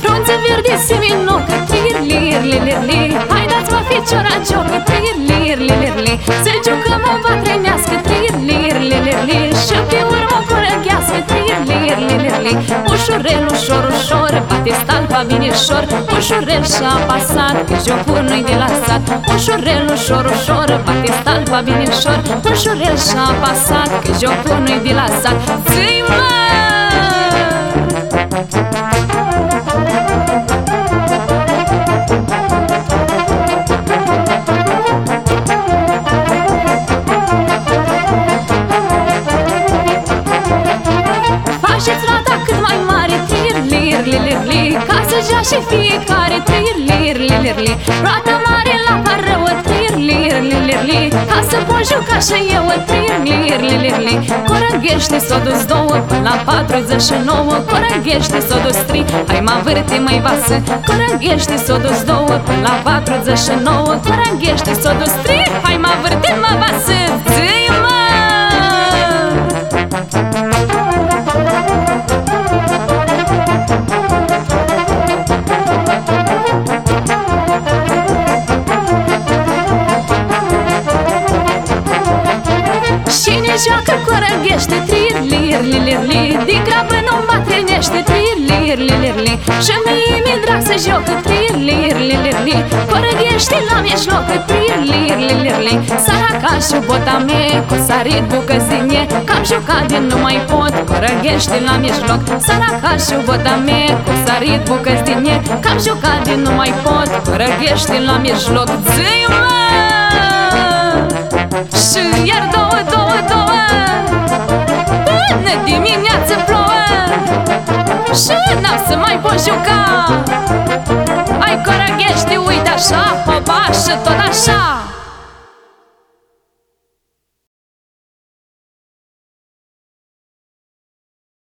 Frunze verde seminocă Lir, lir, lir, lir, lir Hai dați-mă ficiora ciocă Lir, lir, lir, lir, lir Se jucă-mă va trăinească Lir, lir, lir, lir, lir Și pe urmă curăghească Lir, lir, lir, lir, lir Ușurel, ușor, ușor Bate stalpa binișor Ușurel și apasat Că jocul nu-i de la sat Ușurel, ușor, ușor Bate stalpa binișor Ușurel și apasat Că jocul nu-i de la sat Zi-mă! Faceți lir Ca să joace fiecare Tir, lir, lir, lir, lir Roata mare la parău Tir, lir, lir, lir, lir. Ca să pot juca și eu Tir, lir, lir, lir, lir. Corăghește s-o dus două Până la 49 Corăghește s-o dus tri Hai mă vârte mai vasă. Corăghește s-o dus două Până la 49 Corăghește s-o dus tri Hai mă vârte mă vasă Cine joacă corăghește Trir, lir, lir, lir, lir De grabă nu mă trenește Trir, lir, lir, lir, lir Și mie mi-e drag să jocă Trir, lir, lir, lir, lir Corăghește la mijloc Trir, lir, lir, lir, lir Saraca și bota mea Cu sarit bucăzine Cam jucat din nu mai pot Corăghește la mijloc. Saraca și bota mea Cu sarit bucăzine Cam jucat din nu mai pot Corăghește la mijloc. Zi-mă! Și să mai pot juca. Ai coraghește, uite așa Hopa și tot așa